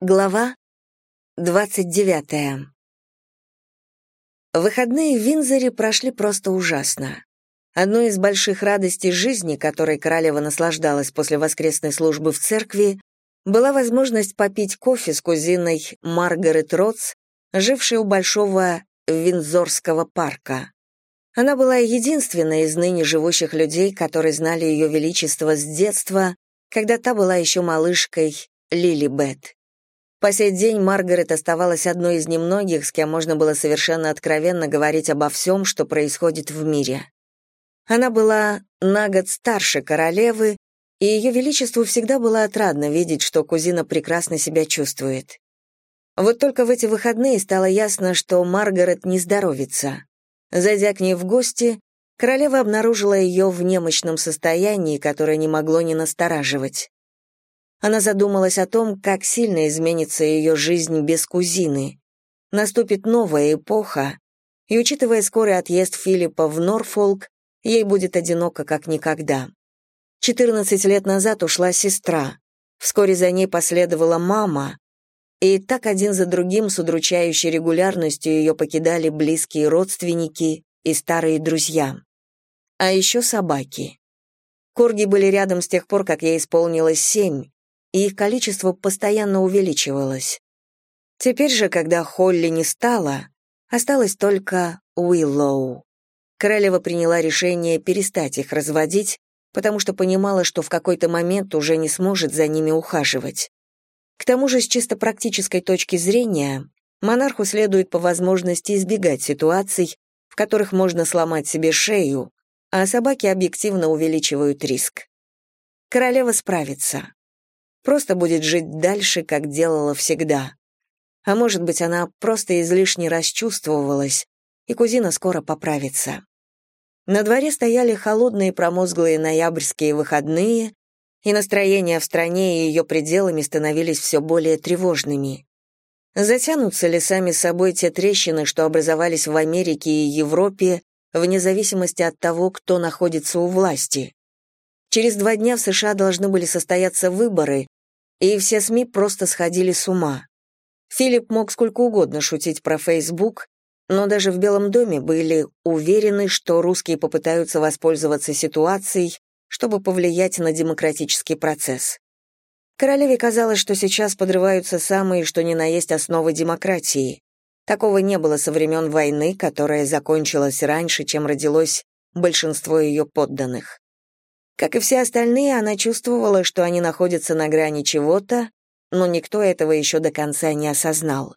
Глава 29. Выходные в Винзоре прошли просто ужасно. Одной из больших радостей жизни, которой королева наслаждалась после воскресной службы в церкви, была возможность попить кофе с кузиной Маргарет Ротс, жившей у большого Винзорского парка. Она была единственной из ныне живущих людей, которые знали ее величество с детства, когда та была еще малышкой Лили Бет. По сей день Маргарет оставалась одной из немногих, с кем можно было совершенно откровенно говорить обо всем, что происходит в мире. Она была на год старше королевы, и ее величеству всегда было отрадно видеть, что кузина прекрасно себя чувствует. Вот только в эти выходные стало ясно, что Маргарет не здоровится. Зайдя к ней в гости, королева обнаружила ее в немощном состоянии, которое не могло не настораживать. Она задумалась о том, как сильно изменится ее жизнь без кузины. Наступит новая эпоха, и, учитывая скорый отъезд Филиппа в Норфолк, ей будет одиноко как никогда. 14 лет назад ушла сестра, вскоре за ней последовала мама, и так один за другим с удручающей регулярностью ее покидали близкие родственники и старые друзья. А еще собаки. Корги были рядом с тех пор, как ей исполнилось семь, и их количество постоянно увеличивалось. Теперь же, когда Холли не стало, осталось только Уиллоу. Королева приняла решение перестать их разводить, потому что понимала, что в какой-то момент уже не сможет за ними ухаживать. К тому же, с чисто практической точки зрения, монарху следует по возможности избегать ситуаций, в которых можно сломать себе шею, а собаки объективно увеличивают риск. Королева справится просто будет жить дальше, как делала всегда. А может быть, она просто излишне расчувствовалась, и кузина скоро поправится. На дворе стояли холодные промозглые ноябрьские выходные, и настроения в стране и ее пределами становились все более тревожными. Затянутся ли сами собой те трещины, что образовались в Америке и Европе, вне зависимости от того, кто находится у власти? Через два дня в США должны были состояться выборы, и все СМИ просто сходили с ума. Филипп мог сколько угодно шутить про Facebook, но даже в Белом доме были уверены, что русские попытаются воспользоваться ситуацией, чтобы повлиять на демократический процесс. Королеве казалось, что сейчас подрываются самые, что ни на есть основы демократии. Такого не было со времен войны, которая закончилась раньше, чем родилось большинство ее подданных. Как и все остальные, она чувствовала, что они находятся на грани чего-то, но никто этого еще до конца не осознал.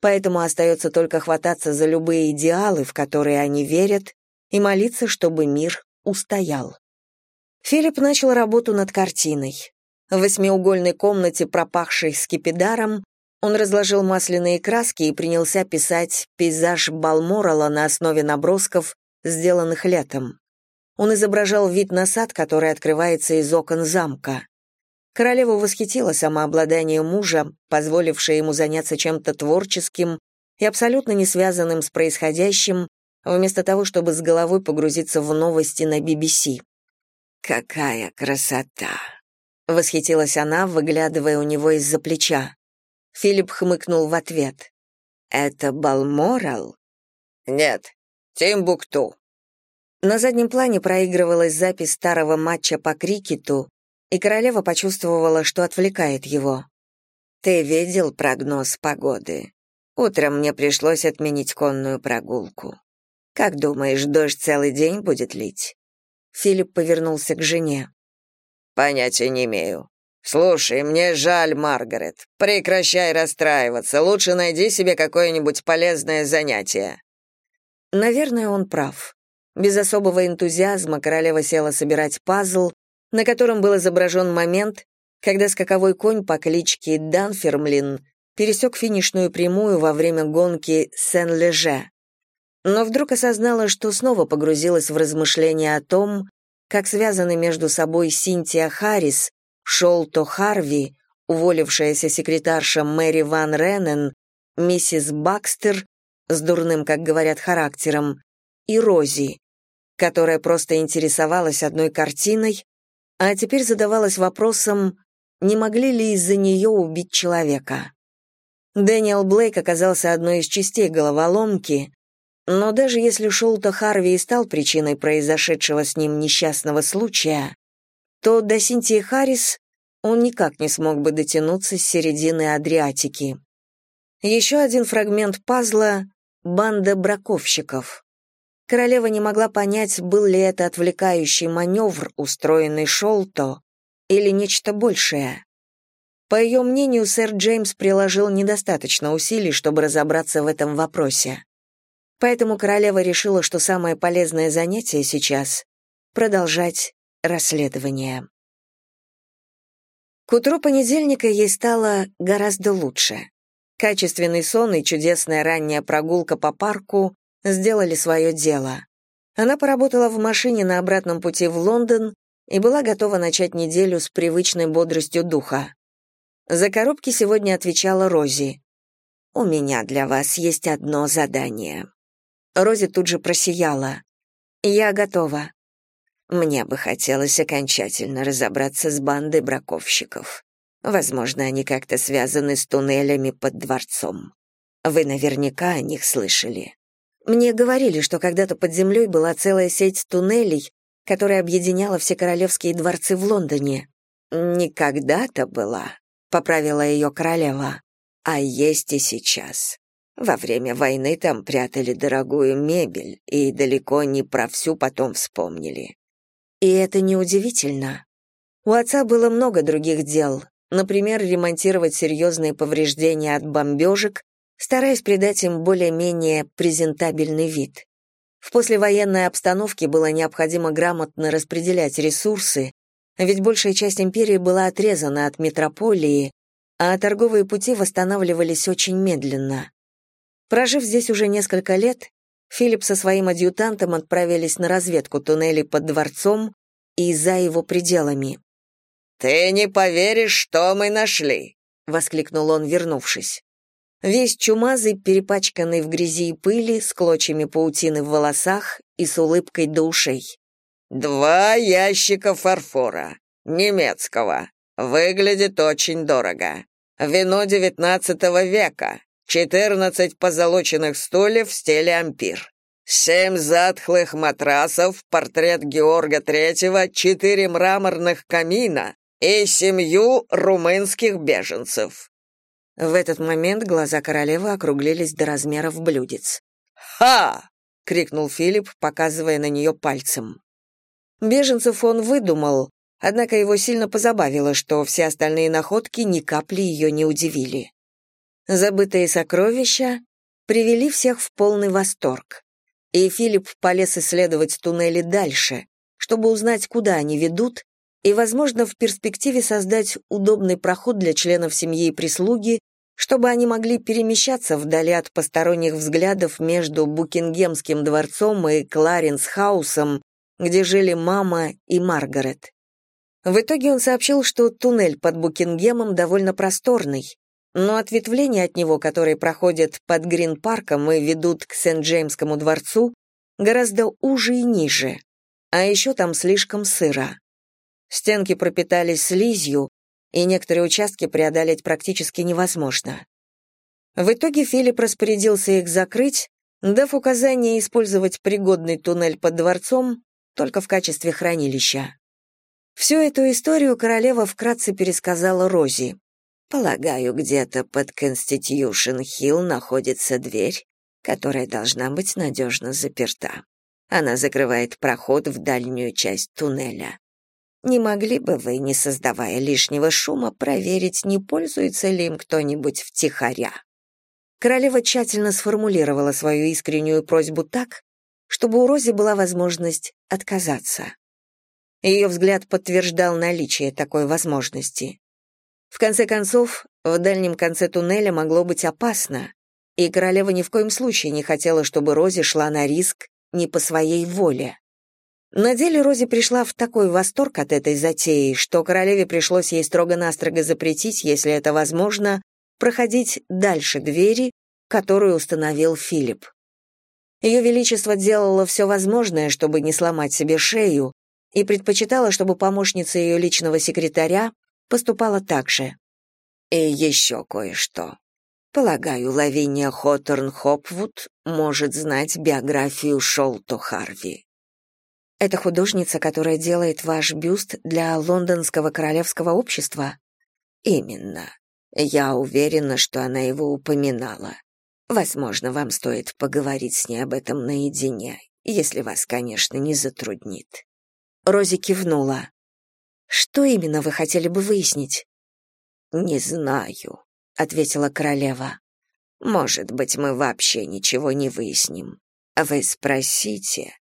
Поэтому остается только хвататься за любые идеалы, в которые они верят, и молиться, чтобы мир устоял. Филипп начал работу над картиной. В восьмиугольной комнате, пропахшей скипидаром, он разложил масляные краски и принялся писать пейзаж Балморала на основе набросков, сделанных летом. Он изображал вид на сад, который открывается из окон замка. Королева восхитила самообладание мужа, позволившее ему заняться чем-то творческим и абсолютно не связанным с происходящим, вместо того, чтобы с головой погрузиться в новости на BBC. «Какая красота!» — восхитилась она, выглядывая у него из-за плеча. Филипп хмыкнул в ответ. «Это Балморал?» «Нет, Тимбукту», на заднем плане проигрывалась запись старого матча по крикету, и королева почувствовала, что отвлекает его. «Ты видел прогноз погоды? Утром мне пришлось отменить конную прогулку. Как думаешь, дождь целый день будет лить?» Филипп повернулся к жене. «Понятия не имею. Слушай, мне жаль, Маргарет. Прекращай расстраиваться. Лучше найди себе какое-нибудь полезное занятие». Наверное, он прав. Без особого энтузиазма королева села собирать пазл, на котором был изображен момент, когда скаковой конь по кличке Данфермлин пересек финишную прямую во время гонки Сен-Леже. Но вдруг осознала, что снова погрузилась в размышления о том, как связаны между собой Синтия Харрис, Шолто Харви, уволившаяся секретарша Мэри Ван Реннен, миссис Бакстер с дурным, как говорят, характером, и Рози, которая просто интересовалась одной картиной, а теперь задавалась вопросом, не могли ли из-за нее убить человека. Дэниел Блейк оказался одной из частей головоломки, но даже если Шолта Харви и стал причиной произошедшего с ним несчастного случая, то до Синтии Харрис он никак не смог бы дотянуться с середины Адриатики. Еще один фрагмент пазла — банда браковщиков. Королева не могла понять, был ли это отвлекающий маневр, устроенный Шолто, или нечто большее. По ее мнению, сэр Джеймс приложил недостаточно усилий, чтобы разобраться в этом вопросе. Поэтому королева решила, что самое полезное занятие сейчас — продолжать расследование. К утру понедельника ей стало гораздо лучше. Качественный сон и чудесная ранняя прогулка по парку сделали свое дело. Она поработала в машине на обратном пути в Лондон и была готова начать неделю с привычной бодростью духа. За коробки сегодня отвечала Рози. «У меня для вас есть одно задание». Рози тут же просияла. «Я готова». Мне бы хотелось окончательно разобраться с бандой браковщиков. Возможно, они как-то связаны с туннелями под дворцом. Вы наверняка о них слышали. Мне говорили, что когда-то под землей была целая сеть туннелей, которая объединяла все королевские дворцы в Лондоне. Никогда-то была, поправила ее королева, а есть и сейчас. Во время войны там прятали дорогую мебель, и далеко не про всю потом вспомнили. И это неудивительно. У отца было много других дел, например, ремонтировать серьезные повреждения от бомбежек, стараясь придать им более-менее презентабельный вид. В послевоенной обстановке было необходимо грамотно распределять ресурсы, ведь большая часть империи была отрезана от метрополии, а торговые пути восстанавливались очень медленно. Прожив здесь уже несколько лет, Филипп со своим адъютантом отправились на разведку туннелей под дворцом и за его пределами. «Ты не поверишь, что мы нашли!» — воскликнул он, вернувшись. Весь чумазый, перепачканный в грязи и пыли, с клочьями паутины в волосах и с улыбкой до ушей. «Два ящика фарфора. Немецкого. Выглядит очень дорого. Вино девятнадцатого века. Четырнадцать позолоченных стульев в стиле ампир. Семь затхлых матрасов, портрет Георга Третьего, четыре мраморных камина и семью румынских беженцев. В этот момент глаза королевы округлились до размеров блюдец. «Ха!» — крикнул Филипп, показывая на нее пальцем. Беженцев он выдумал, однако его сильно позабавило, что все остальные находки ни капли ее не удивили. Забытые сокровища привели всех в полный восторг. И Филипп полез исследовать туннели дальше, чтобы узнать, куда они ведут и, возможно, в перспективе создать удобный проход для членов семьи и прислуги, чтобы они могли перемещаться вдали от посторонних взглядов между Букингемским дворцом и Кларенс-хаусом, где жили мама и Маргарет. В итоге он сообщил, что туннель под Букингемом довольно просторный, но ответвления от него, которые проходят под Грин-парком и ведут к Сент-Джеймскому дворцу, гораздо уже и ниже, а еще там слишком сыро. Стенки пропитались слизью, и некоторые участки преодолеть практически невозможно. В итоге Филипп распорядился их закрыть, дав указание использовать пригодный туннель под дворцом только в качестве хранилища. Всю эту историю королева вкратце пересказала Рози. «Полагаю, где-то под Конститюшн-Хилл находится дверь, которая должна быть надежно заперта. Она закрывает проход в дальнюю часть туннеля. Не могли бы вы, не создавая лишнего шума, проверить, не пользуется ли им кто-нибудь втихаря?» Королева тщательно сформулировала свою искреннюю просьбу так, чтобы у Рози была возможность отказаться. Ее взгляд подтверждал наличие такой возможности. В конце концов, в дальнем конце туннеля могло быть опасно, и королева ни в коем случае не хотела, чтобы Рози шла на риск не по своей воле. На деле Рози пришла в такой восторг от этой затеи, что королеве пришлось ей строго-настрого запретить, если это возможно, проходить дальше двери, которую установил Филипп. Ее Величество делало все возможное, чтобы не сломать себе шею, и предпочитала, чтобы помощница ее личного секретаря поступала так же. И еще кое-что. Полагаю, Лавиния Хоторн Хопвуд может знать биографию Шолто Харви. Это художница, которая делает ваш бюст для лондонского королевского общества? Именно. Я уверена, что она его упоминала. Возможно, вам стоит поговорить с ней об этом наедине, если вас, конечно, не затруднит. Рози кивнула. Что именно вы хотели бы выяснить? Не знаю, ответила королева. Может быть, мы вообще ничего не выясним. Вы спросите,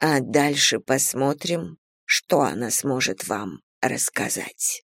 а дальше посмотрим, что она сможет вам рассказать.